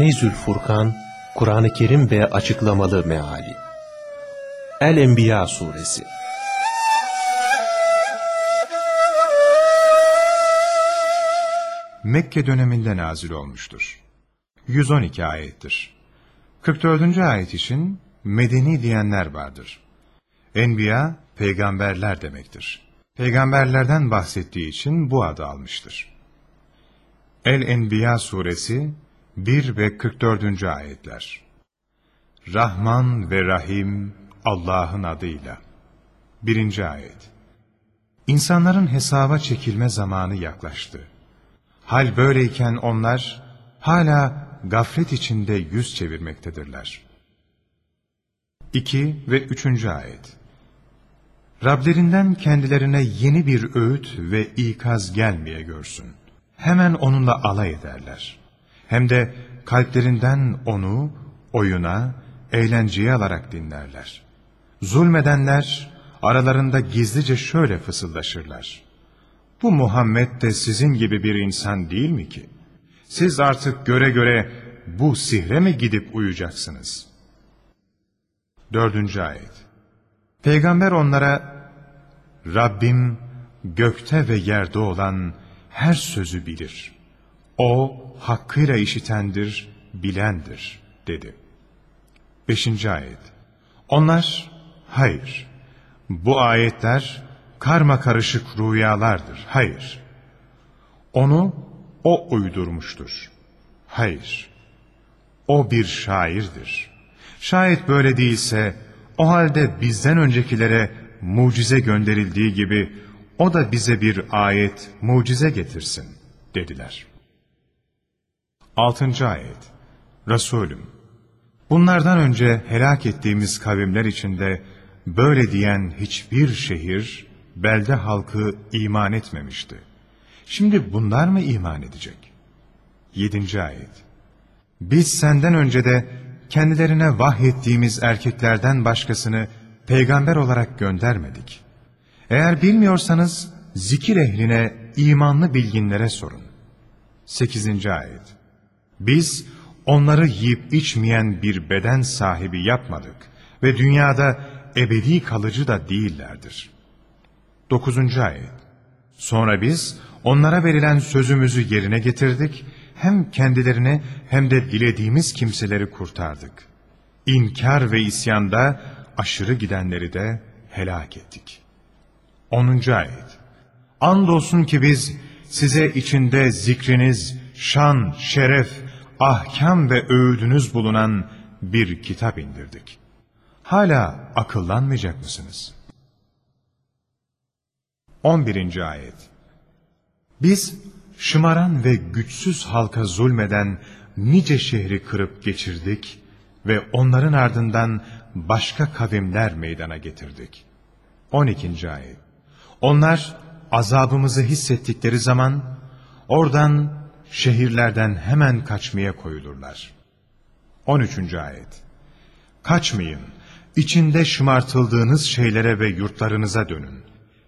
Feyzül Furkan, Kur'an-ı Kerim ve Açıklamalı Meali El-Enbiya Suresi Mekke döneminde nazil olmuştur. 112 ayettir. 44. ayet için medeni diyenler vardır. Enbiya, peygamberler demektir. Peygamberlerden bahsettiği için bu adı almıştır. El-Enbiya suresi 1 ve 44. ayetler. Rahman ve Rahim Allah'ın adıyla. 1. ayet. İnsanların hesaba çekilme zamanı yaklaştı. Hal böyleyken onlar hala gaflet içinde yüz çevirmektedirler. 2 ve 3. ayet. Rablerinden kendilerine yeni bir öğüt ve ikaz gelmeye görsün. Hemen onunla alay ederler. Hem de kalplerinden onu oyuna, eğlenceye alarak dinlerler. Zulmedenler aralarında gizlice şöyle fısıldaşırlar. Bu Muhammed de sizin gibi bir insan değil mi ki? Siz artık göre göre bu sihre mi gidip uyuyacaksınız? Dördüncü ayet. Peygamber onlara, Rabbim gökte ve yerde olan her sözü bilir. O hakkıyla işitendir, bilendir, dedi. Beşinci ayet. Onlar, hayır, bu ayetler karma karışık rüyalardır, hayır. Onu o uydurmuştur, hayır. O bir şairdir. Şayet böyle değilse, o halde bizden öncekilere mucize gönderildiği gibi, o da bize bir ayet, mucize getirsin, dediler. Altıncı ayet. Resulüm, bunlardan önce helak ettiğimiz kavimler içinde, böyle diyen hiçbir şehir, belde halkı iman etmemişti. Şimdi bunlar mı iman edecek? Yedinci ayet. Biz senden önce de kendilerine vahyettiğimiz erkeklerden başkasını peygamber olarak göndermedik. Eğer bilmiyorsanız zikir ehline, imanlı bilginlere sorun. Sekizinci ayet. Biz onları yiyip içmeyen bir beden sahibi yapmadık ve dünyada ebedi kalıcı da değillerdir. 9. ayet. Sonra biz onlara verilen sözümüzü yerine getirdik, hem kendilerini hem de dilediğimiz kimseleri kurtardık. İnkar ve isyanda aşırı gidenleri de helak ettik. 10. ayet. Andolsun ki biz size içinde zikriniz, şan, şeref, ahkam ve öğüdünüz bulunan bir kitap indirdik. Hala akıllanmayacak mısınız? 11. ayet Biz şımaran ve güçsüz halka zulmeden nice şehri kırıp geçirdik ve onların ardından başka kavimler meydana getirdik. 12. ayet Onlar azabımızı hissettikleri zaman oradan şehirlerden hemen kaçmaya koyulurlar. 13. ayet Kaçmayın, içinde şımartıldığınız şeylere ve yurtlarınıza dönün.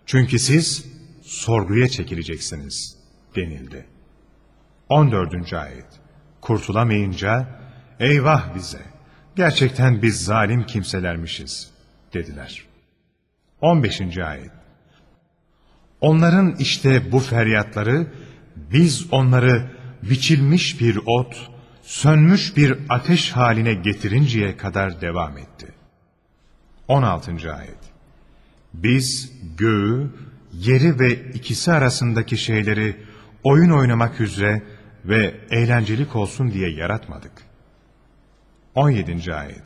Çünkü siz sorguya çekileceksiniz denildi. 14. ayet Kurtulamayınca eyvah bize gerçekten biz zalim kimselermişiz dediler. 15. ayet Onların işte bu feryatları biz onları biçilmiş bir ot, sönmüş bir ateş haline getirinceye kadar devam etti. 16. ayet Biz göğü, yeri ve ikisi arasındaki şeyleri oyun oynamak üzere ve eğlencelik olsun diye yaratmadık. 17. ayet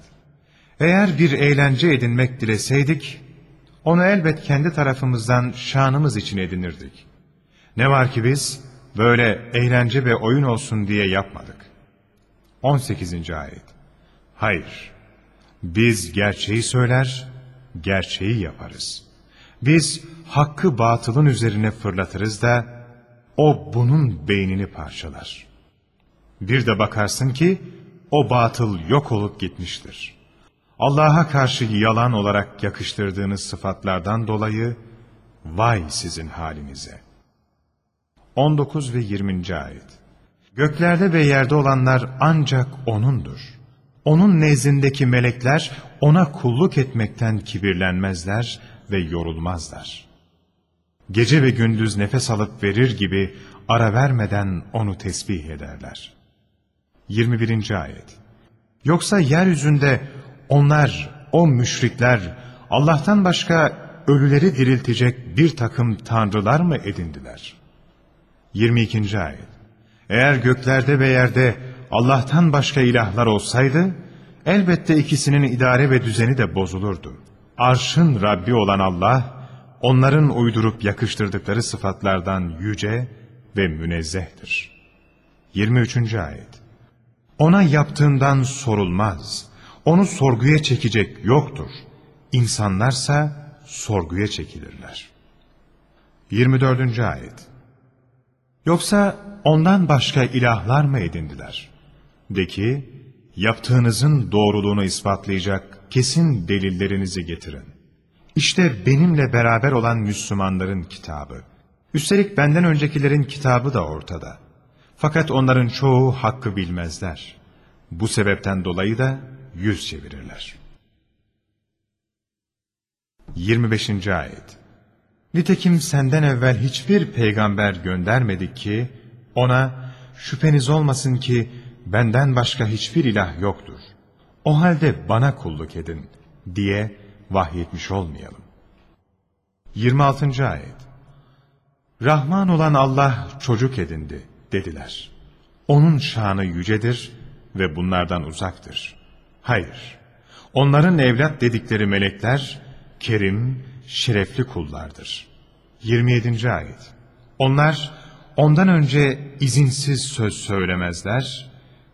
Eğer bir eğlence edinmek dileseydik, onu elbet kendi tarafımızdan şanımız için edinirdik. Ne var ki biz böyle eğlence ve oyun olsun diye yapmadık. 18. ayet Hayır, biz gerçeği söyler, gerçeği yaparız. Biz hakkı batılın üzerine fırlatırız da, o bunun beynini parçalar. Bir de bakarsın ki, o batıl yok olup gitmiştir. Allah'a karşı yalan olarak yakıştırdığınız sıfatlardan dolayı, vay sizin halinize. 19 ve 20. ayet Göklerde ve yerde olanlar ancak O'nundur. Onun nezdindeki melekler O'na kulluk etmekten kibirlenmezler ve yorulmazlar. Gece ve gündüz nefes alıp verir gibi ara vermeden O'nu tesbih ederler. 21. Ayet Yoksa yeryüzünde onlar, o müşrikler, Allah'tan başka ölüleri diriltecek bir takım tanrılar mı edindiler? 22. Ayet Eğer göklerde ve yerde Allah'tan başka ilahlar olsaydı, elbette ikisinin idare ve düzeni de bozulurdu. Arşın Rabbi olan Allah, onların uydurup yakıştırdıkları sıfatlardan yüce ve münezzehtir. 23. Ayet Ona yaptığından sorulmaz, onu sorguya çekecek yoktur. İnsanlarsa sorguya çekilirler. 24. Ayet Yoksa ondan başka ilahlar mı edindiler? De ki, yaptığınızın doğruluğunu ispatlayacak kesin delillerinizi getirin. İşte benimle beraber olan Müslümanların kitabı. Üstelik benden öncekilerin kitabı da ortada. Fakat onların çoğu hakkı bilmezler. Bu sebepten dolayı da yüz çevirirler. 25. Ayet Nitekim senden evvel hiçbir peygamber göndermedik ki, ona şüpheniz olmasın ki benden başka hiçbir ilah yoktur. O halde bana kulluk edin diye vahyetmiş olmayalım. 26. Ayet Rahman olan Allah çocuk edindi dediler. Onun şanı yücedir ve bunlardan uzaktır. Hayır, onların evlat dedikleri melekler, kerim, şerefli kullardır. 27. Ayet Onlar ondan önce izinsiz söz söylemezler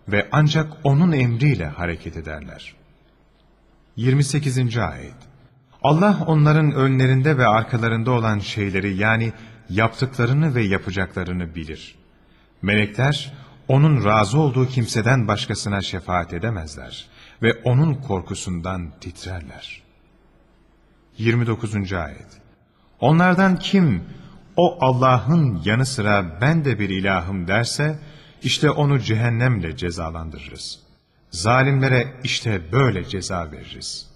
ve ancak onun emriyle hareket ederler. 28. Ayet Allah onların önlerinde ve arkalarında olan şeyleri yani yaptıklarını ve yapacaklarını bilir. Melekler onun razı olduğu kimseden başkasına şefaat edemezler ve onun korkusundan titrerler. 29. Ayet Onlardan kim o Allah'ın yanı sıra ben de bir ilahım derse işte onu cehennemle cezalandırırız. Zalimlere işte böyle ceza veririz.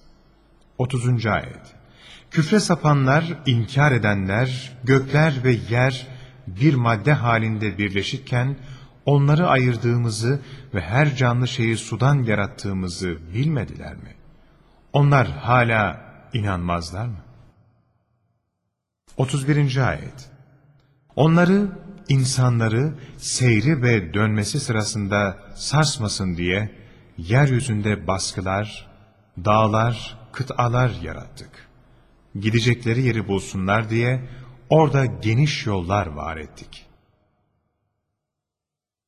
30. Ayet Küfre sapanlar, inkar edenler, gökler ve yer bir madde halinde birleşirken onları ayırdığımızı ve her canlı şeyi sudan yarattığımızı bilmediler mi? Onlar hala inanmazlar mı? 31. Ayet Onları, insanları seyri ve dönmesi sırasında sarsmasın diye yeryüzünde baskılar, dağlar, kıtalar yarattık. Gidecekleri yeri bulsunlar diye orada geniş yollar var ettik.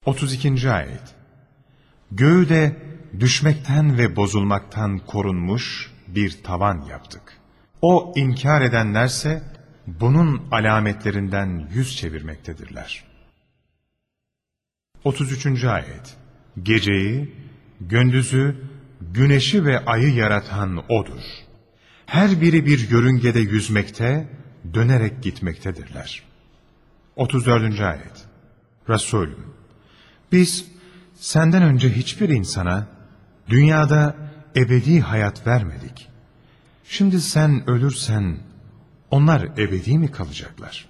32. Ayet Göğü de düşmekten ve bozulmaktan korunmuş bir tavan yaptık. O inkar edenlerse bunun alametlerinden yüz çevirmektedirler. 33. Ayet Geceyi, gündüzü, güneşi ve ayı yaratan O'dur. Her biri bir yörüngede yüzmekte, dönerek gitmektedirler. 34. Ayet Resulüm, biz senden önce hiçbir insana dünyada ebedi hayat vermedik. Şimdi sen ölürsen onlar ebedi mi kalacaklar?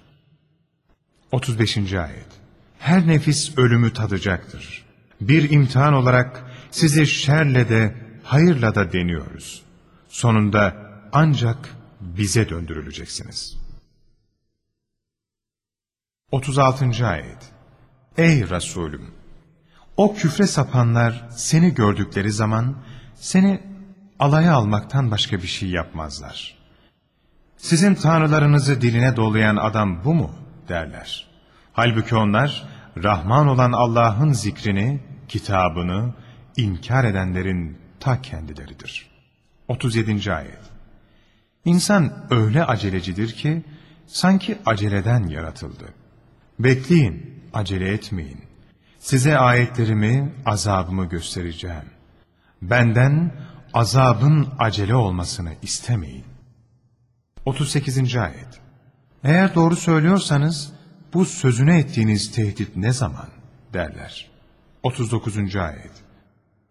35. Ayet Her nefis ölümü tadacaktır. Bir imtihan olarak sizi şerle de hayırla da deniyoruz. Sonunda ancak bize döndürüleceksiniz. 36. Ayet Ey Resulüm! O küfre sapanlar seni gördükleri zaman seni alaya almaktan başka bir şey yapmazlar. Sizin tanrılarınızı diline dolayan adam bu mu? derler. Halbuki onlar Rahman olan Allah'ın zikrini, kitabını inkar edenlerin ta kendileridir. 37. Ayet İnsan öyle acelecidir ki sanki aceleden yaratıldı. Bekleyin, acele etmeyin. Size ayetlerimi, azabımı göstereceğim. Benden azabın acele olmasını istemeyin. 38. Ayet Eğer doğru söylüyorsanız bu sözüne ettiğiniz tehdit ne zaman derler. 39. Ayet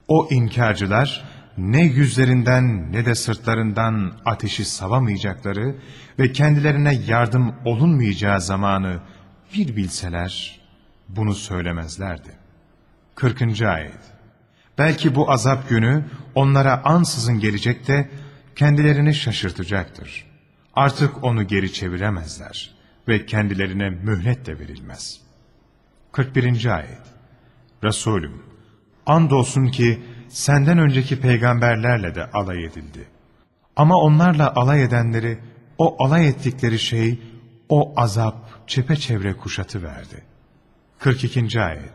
O inkarcılar ne yüzlerinden ne de sırtlarından ateşi savamayacakları ve kendilerine yardım olunmayacağı zamanı bir bilseler bunu söylemezlerdi. 40. Ayet Belki bu azap günü onlara ansızın gelecek de kendilerini şaşırtacaktır. Artık onu geri çeviremezler ve kendilerine mühlet de verilmez. 41. Ayet Resulüm, andolsun ki senden önceki peygamberlerle de alay edildi. Ama onlarla alay edenleri, o alay ettikleri şey, o azap çepeçevre kuşatı verdi. 42. Ayet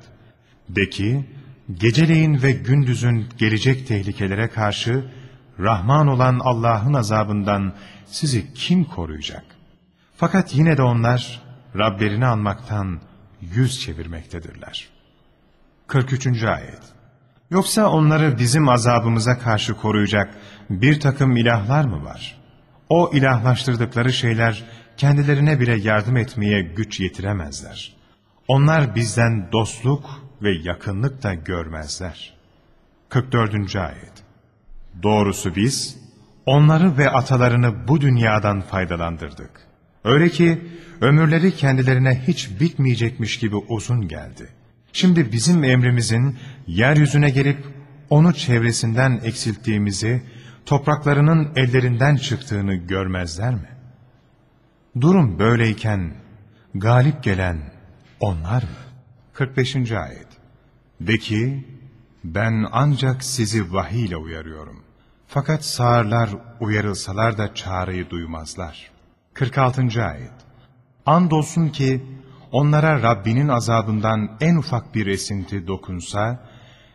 De ki, geceleyin ve gündüzün gelecek tehlikelere karşı, Rahman olan Allah'ın azabından sizi kim koruyacak? Fakat yine de onlar, Rablerini anmaktan yüz çevirmektedirler. 43. Ayet Yoksa onları bizim azabımıza karşı koruyacak bir takım ilahlar mı var? O ilahlaştırdıkları şeyler kendilerine bile yardım etmeye güç yetiremezler. Onlar bizden dostluk ve yakınlık da görmezler. 44. Ayet Doğrusu biz, onları ve atalarını bu dünyadan faydalandırdık. Öyle ki ömürleri kendilerine hiç bitmeyecekmiş gibi uzun geldi. Şimdi bizim emrimizin yeryüzüne gelip onu çevresinden eksilttiğimizi, topraklarının ellerinden çıktığını görmezler mi? Durum böyleyken galip gelen onlar mı? 45. Ayet De ki, ben ancak sizi vahiy ile uyarıyorum. Fakat sağırlar uyarılsalar da çağrıyı duymazlar. 46. Ayet Andolsun ki onlara Rabbinin azabından en ufak bir esinti dokunsa,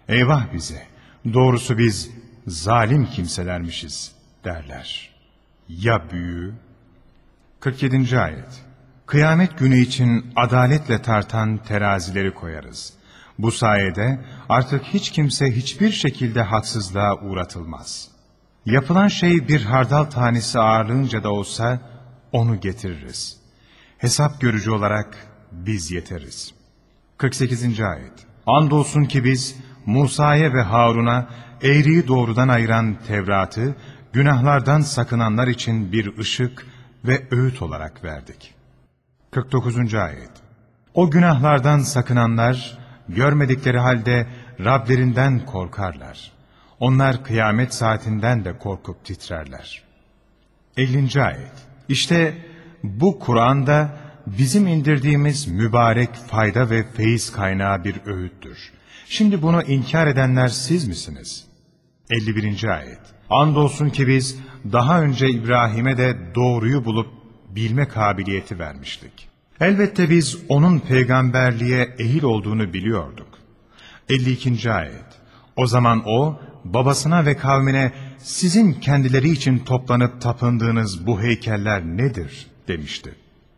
eyvah bize, doğrusu biz zalim kimselermişiz derler. Ya büyü? 47. Ayet Kıyamet günü için adaletle tartan terazileri koyarız. Bu sayede artık hiç kimse hiçbir şekilde haksızlığa uğratılmaz. Yapılan şey bir hardal tanesi ağırlığınca da olsa onu getiririz. Hesap görücü olarak biz yeteriz. 48. Ayet Andolsun ki biz Musa'ya ve Harun'a eğriyi doğrudan ayıran Tevrat'ı günahlardan sakınanlar için bir ışık ve öğüt olarak verdik. 49. Ayet O günahlardan sakınanlar görmedikleri halde Rablerinden korkarlar. Onlar kıyamet saatinden de korkup titrerler. 50. Ayet İşte bu Kur'an'da bizim indirdiğimiz mübarek fayda ve feyiz kaynağı bir öğüttür. Şimdi bunu inkar edenler siz misiniz? 51. Ayet Andolsun ki biz daha önce İbrahim'e de doğruyu bulup bilme kabiliyeti vermiştik. Elbette biz onun peygamberliğe ehil olduğunu biliyorduk. 52. Ayet O zaman o babasına ve kavmine sizin kendileri için toplanıp tapındığınız bu heykeller nedir demişti.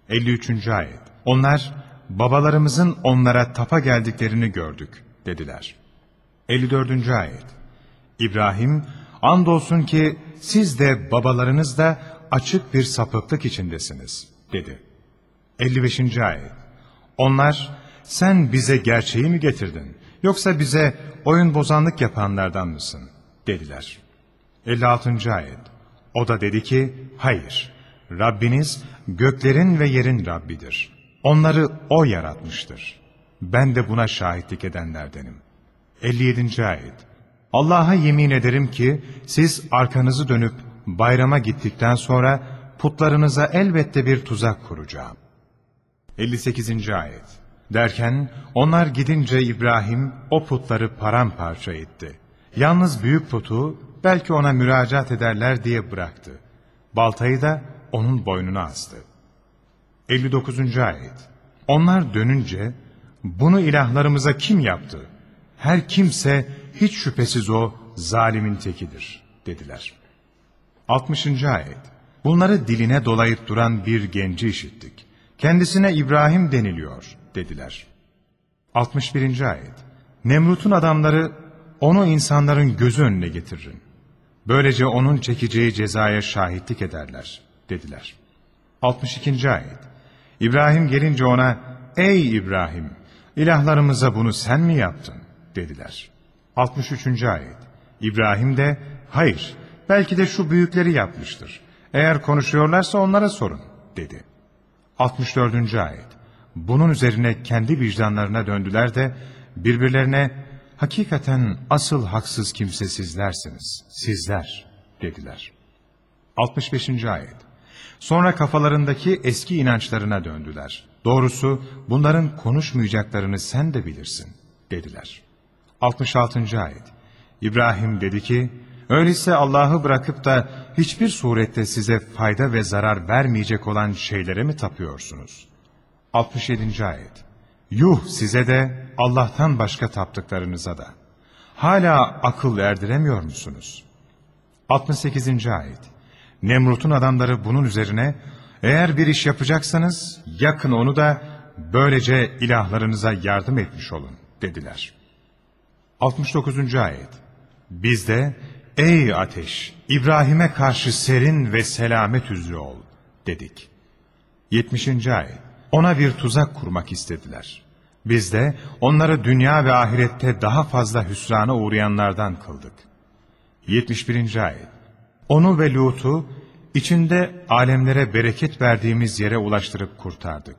53. Ayet Onlar babalarımızın onlara tapa geldiklerini gördük dediler. 54. Ayet İbrahim andolsun ki siz de babalarınız da açık bir sapıklık içindesiniz dedi. 55. Ayet Onlar sen bize gerçeği mi getirdin yoksa bize oyun bozanlık yapanlardan mısın dediler. 56. Ayet O da dedi ki hayır Rabbiniz göklerin ve yerin Rabbidir. Onları O yaratmıştır. Ben de buna şahitlik edenlerdenim. 57. Ayet Allah'a yemin ederim ki siz arkanızı dönüp bayrama gittikten sonra putlarınıza elbette bir tuzak kuracağım. 58. Ayet Derken onlar gidince İbrahim o putları paramparça etti. Yalnız büyük putu belki ona müracaat ederler diye bıraktı. Baltayı da onun boynuna astı. 59. Ayet Onlar dönünce bunu ilahlarımıza kim yaptı? Her kimse hiç şüphesiz o zalimin tekidir dediler. 60. Ayet Bunları diline dolayıp duran bir genci işittik. Kendisine İbrahim deniliyor dediler. 61. Ayet Nemrut'un adamları onu insanların gözü önüne getirin. Böylece onun çekeceği cezaya şahitlik ederler dediler. 62. Ayet İbrahim gelince ona ey İbrahim ilahlarımıza bunu sen mi yaptın dediler. 63. ayet. İbrahim de hayır belki de şu büyükleri yapmıştır. Eğer konuşuyorlarsa onlara sorun dedi. 64. ayet. Bunun üzerine kendi vicdanlarına döndüler de birbirlerine hakikaten asıl haksız kimse sizlersiniz, sizler dediler. 65. ayet. Sonra kafalarındaki eski inançlarına döndüler. Doğrusu bunların konuşmayacaklarını sen de bilirsin dediler. 66. ayet. İbrahim dedi ki, öyleyse Allah'ı bırakıp da hiçbir surette size fayda ve zarar vermeyecek olan şeylere mi tapıyorsunuz? 67. ayet. Yuh size de Allah'tan başka taptıklarınıza da. Hala akıl erdiremiyor musunuz? 68. ayet. Nemrut'un adamları bunun üzerine eğer bir iş yapacaksanız yakın onu da böylece ilahlarınıza yardım etmiş olun dediler. 69. ayet. Biz de ey ateş İbrahim'e karşı serin ve selamet üzere ol dedik. 70. ayet. Ona bir tuzak kurmak istediler. Biz de onları dünya ve ahirette daha fazla hüsrana uğrayanlardan kıldık. 71. ayet. Onu ve Lut'u içinde alemlere bereket verdiğimiz yere ulaştırıp kurtardık.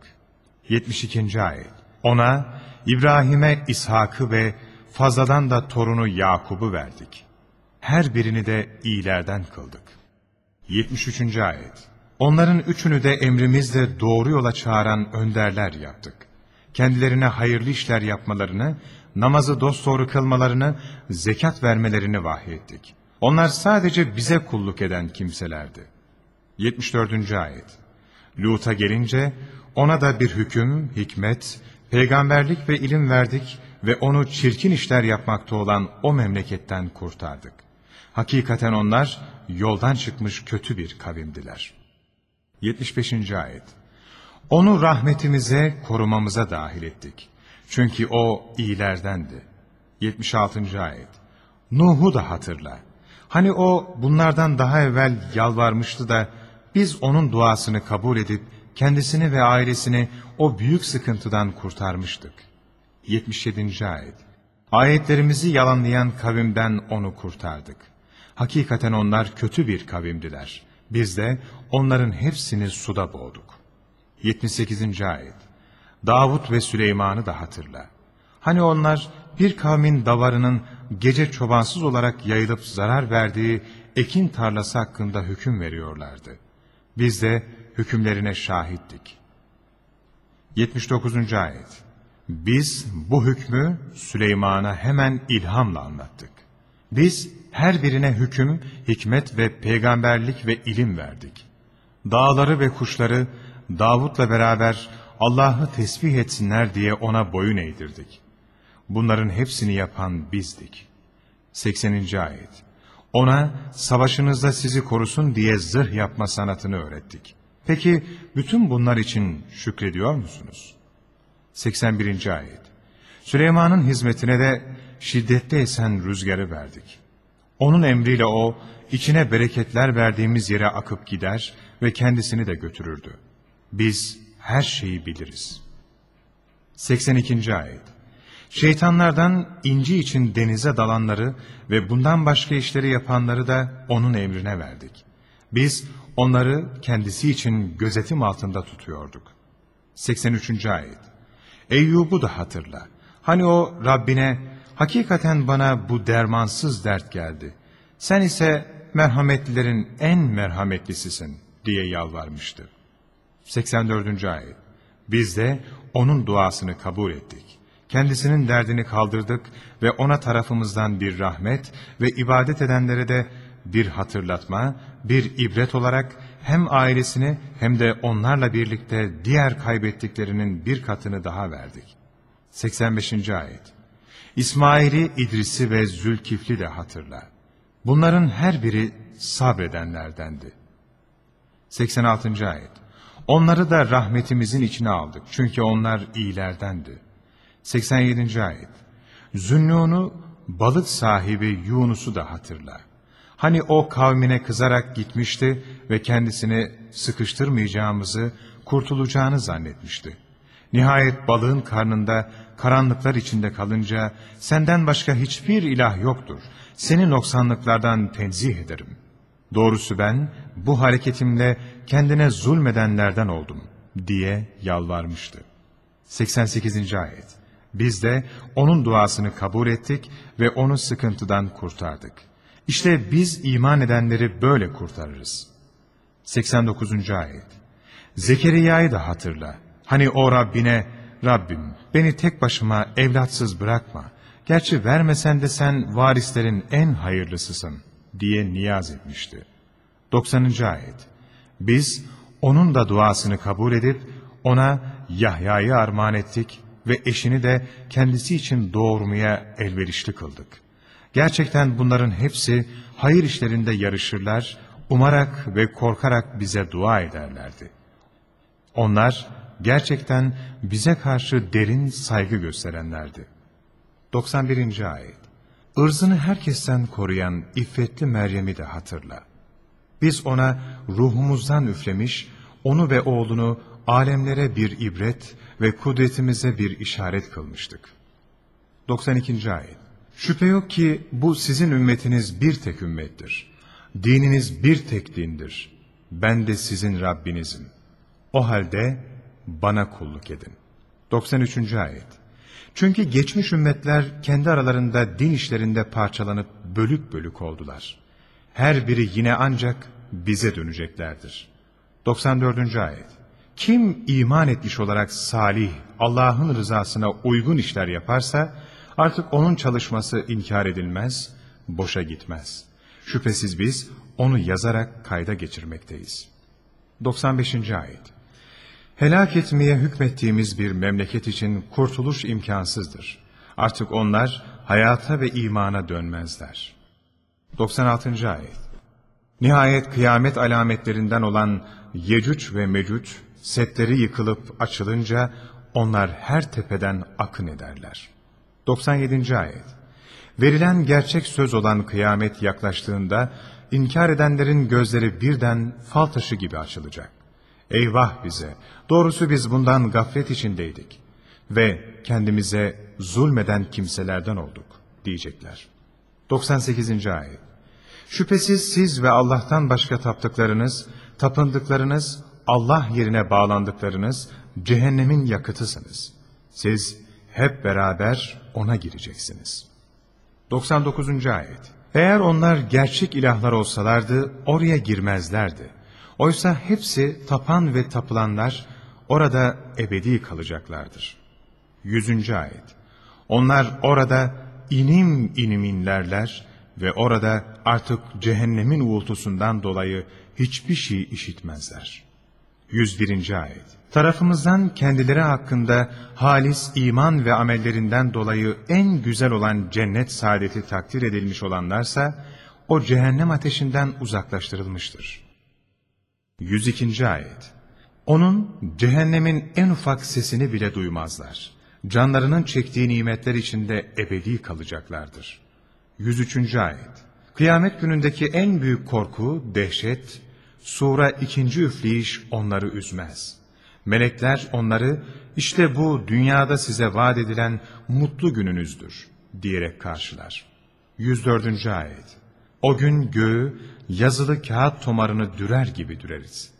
72. ayet. Ona, İbrahim'e İshak'ı ve fazladan da torunu Yakub'u verdik. Her birini de iyilerden kıldık. 73. ayet. Onların üçünü de emrimizle doğru yola çağıran önderler yaptık. Kendilerine hayırlı işler yapmalarını, namazı dosdoğru kılmalarını, zekat vermelerini vahyettik. Onlar sadece bize kulluk eden kimselerdi. 74. ayet. Lut'a gelince ona da bir hüküm, hikmet, peygamberlik ve ilim verdik ve onu çirkin işler yapmakta olan o memleketten kurtardık. Hakikaten onlar yoldan çıkmış kötü bir kavimdiler. 75. ayet. Onu rahmetimize, korumamıza dahil ettik. Çünkü o iyilerdendi. 76. ayet. Nuh'u da hatırla. Hani o bunlardan daha evvel yalvarmıştı da biz onun duasını kabul edip kendisini ve ailesini o büyük sıkıntıdan kurtarmıştık. 77. ayet. Ayetlerimizi yalanlayan kavimden onu kurtardık. Hakikaten onlar kötü bir kavimdiler. Biz de onların hepsini suda boğduk. 78. ayet. Davut ve Süleyman'ı da hatırla. Hani onlar bir kavmin davarının gece çobansız olarak yayılıp zarar verdiği ekin tarlası hakkında hüküm veriyorlardı. Biz de hükümlerine şahittik. 79. ayet. Biz bu hükmü Süleyman'a hemen ilhamla anlattık. Biz her birine hüküm, hikmet ve peygamberlik ve ilim verdik. Dağları ve kuşları Davut'la beraber Allah'ı tesbih etsinler diye ona boyun eğdirdik. Bunların hepsini yapan bizdik. 80. ayet. Ona savaşınızda sizi korusun diye zırh yapma sanatını öğrettik. Peki bütün bunlar için şükrediyor musunuz? 81. ayet. Süleyman'ın hizmetine de şiddetli esen rüzgarı verdik. Onun emriyle o, içine bereketler verdiğimiz yere akıp gider ve kendisini de götürürdü. Biz her şeyi biliriz. 82. ayet. Şeytanlardan inci için denize dalanları ve bundan başka işleri yapanları da onun emrine verdik. Biz onları kendisi için gözetim altında tutuyorduk. 83. ayet. Eyyub'u da hatırla. Hani o Rabbine hakikaten bana bu dermansız dert geldi. Sen ise merhametlilerin en merhametlisisin diye yalvarmıştı. 84. ayet. Biz de onun duasını kabul ettik. Kendisinin derdini kaldırdık ve ona tarafımızdan bir rahmet ve ibadet edenlere de bir hatırlatma, bir ibret olarak hem ailesini hem de onlarla birlikte diğer kaybettiklerinin bir katını daha verdik. 85. ayet. İsmail'i, İdris'i ve Zülkifli de hatırla. Bunların her biri sabredenlerdendi. 86. ayet. Onları da rahmetimizin içine aldık çünkü onlar iyilerdendi. 87. ayet. Zünnûn'u balık sahibi Yunus'u da hatırla. Hani o kavmine kızarak gitmişti ve kendisini sıkıştırmayacağımızı, kurtulacağını zannetmişti. Nihayet balığın karnında karanlıklar içinde kalınca senden başka hiçbir ilah yoktur. Seni noksanlıklardan tenzih ederim. Doğrusu ben bu hareketimle kendine zulmedenlerden oldum diye yalvarmıştı. 88. Ayet Biz de onun duasını kabul ettik ve onu sıkıntıdan kurtardık. İşte biz iman edenleri böyle kurtarırız. 89. Ayet Zekeriya'yı da hatırla. Hani o Rabbine, Rabbim beni tek başıma evlatsız bırakma. Gerçi vermesen de sen varislerin en hayırlısısın diye niyaz etmişti. 90. Ayet Biz onun da duasını kabul edip ona Yahya'yı armağan ettik ve eşini de kendisi için doğurmaya elverişli kıldık. Gerçekten bunların hepsi hayır işlerinde yarışırlar, umarak ve korkarak bize dua ederlerdi. Onlar gerçekten bize karşı derin saygı gösterenlerdi. 91. Ayet Irzını herkesten koruyan iffetli Meryem'i de hatırla. Biz ona ruhumuzdan üflemiş, onu ve oğlunu alemlere bir ibret ve kudretimize bir işaret kılmıştık. 92. Ayet Şüphe yok ki bu sizin ümmetiniz bir tek ümmettir. Dininiz bir tek dindir. Ben de sizin Rabbinizim. O halde bana kulluk edin. 93. Ayet Çünkü geçmiş ümmetler kendi aralarında din işlerinde parçalanıp bölük bölük oldular. Her biri yine ancak bize döneceklerdir. 94. Ayet Kim iman etmiş olarak salih, Allah'ın rızasına uygun işler yaparsa, artık onun çalışması inkar edilmez, boşa gitmez. Şüphesiz biz onu yazarak kayda geçirmekteyiz. 95. Ayet Helak etmeye hükmettiğimiz bir memleket için kurtuluş imkansızdır. Artık onlar hayata ve imana dönmezler. 96. Ayet Nihayet kıyamet alametlerinden olan Yecüc ve Mecüc setleri yıkılıp açılınca onlar her tepeden akın ederler. 97. Ayet Verilen gerçek söz olan kıyamet yaklaştığında inkar edenlerin gözleri birden fal taşı gibi açılacak. Eyvah bize! Doğrusu biz bundan gaflet içindeydik ve kendimize zulmeden kimselerden olduk diyecekler. 98. Ayet Şüphesiz siz ve Allah'tan başka taptıklarınız, tapındıklarınız, Allah yerine bağlandıklarınız cehennemin yakıtısınız. Siz hep beraber ona gireceksiniz. 99. Ayet Eğer onlar gerçek ilahlar olsalardı oraya girmezlerdi. Oysa hepsi tapan ve tapılanlar orada ebedi kalacaklardır. 100. Ayet Onlar orada inim inim inlerler ve orada artık cehennemin uğultusundan dolayı hiçbir şey işitmezler. 101. Ayet Tarafımızdan kendileri hakkında halis iman ve amellerinden dolayı en güzel olan cennet saadeti takdir edilmiş olanlarsa, o cehennem ateşinden uzaklaştırılmıştır. 102. Ayet Onun cehennemin en ufak sesini bile duymazlar. Canlarının çektiği nimetler içinde ebedi kalacaklardır. 103. Ayet Kıyamet günündeki en büyük korku, dehşet, sura ikinci üfleyiş onları üzmez. Melekler onları, işte bu dünyada size vaat edilen mutlu gününüzdür, diyerek karşılar. 104. Ayet O gün göğü, yazılı kağıt tomarını dürer gibi düreriz.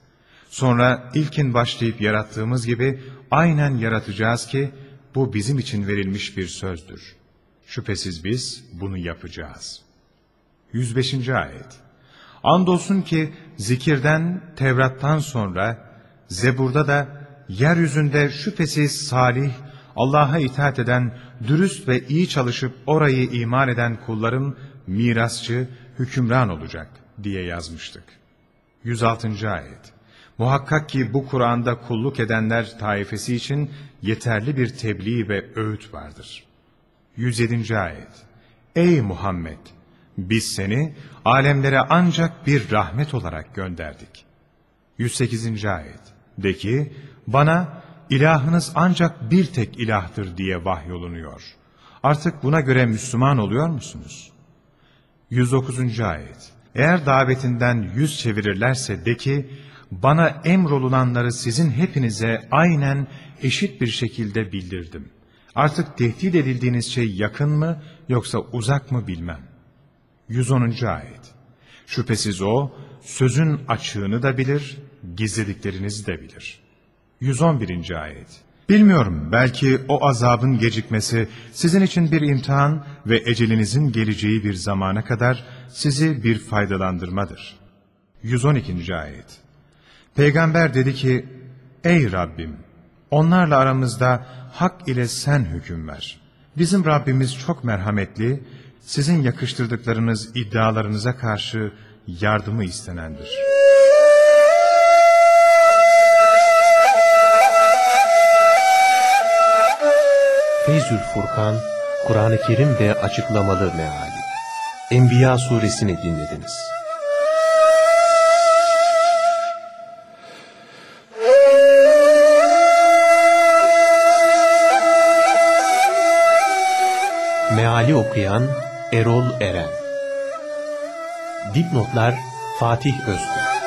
Sonra ilkin başlayıp yarattığımız gibi aynen yaratacağız ki, bu bizim için verilmiş bir sözdür. Şüphesiz biz bunu yapacağız. 105. Ayet Andolsun ki zikirden, Tevrat'tan sonra Zebur'da da yeryüzünde şüphesiz salih, Allah'a itaat eden, dürüst ve iyi çalışıp orayı iman eden kullarım mirasçı, hükümran olacak diye yazmıştık. 106. Ayet Muhakkak ki bu Kur'an'da kulluk edenler taifesi için yeterli bir tebliğ ve öğüt vardır. 107. Ayet Ey Muhammed! Biz seni alemlere ancak bir rahmet olarak gönderdik. 108. Ayet De ki, bana ilahınız ancak bir tek ilahtır diye vahyolunuyor. Artık buna göre Müslüman oluyor musunuz? 109. Ayet Eğer davetinden yüz çevirirlerse de ki, bana emrolulanları sizin hepinize aynen eşit bir şekilde bildirdim. Artık tehdit edildiğiniz şey yakın mı yoksa uzak mı bilmem. 110. Ayet Şüphesiz o, sözün açığını da bilir, gizlediklerinizi de bilir. 111. Ayet Bilmiyorum, belki o azabın gecikmesi sizin için bir imtihan ve ecelinizin geleceği bir zamana kadar sizi bir faydalandırmadır. 112. Ayet Peygamber dedi ki, Ey Rabbim! Onlarla aramızda hak ile sen hüküm ver. Bizim Rabbimiz çok merhametli, sizin yakıştırdıklarınız iddialarınıza karşı yardımı istenendir. Feyzül Furkan, Kur'an-ı Kerim ve açıklamalı meali. Enbiya suresini dinlediniz. Meali okuyan Erol Eren Dipnotlar Fatih Öztürk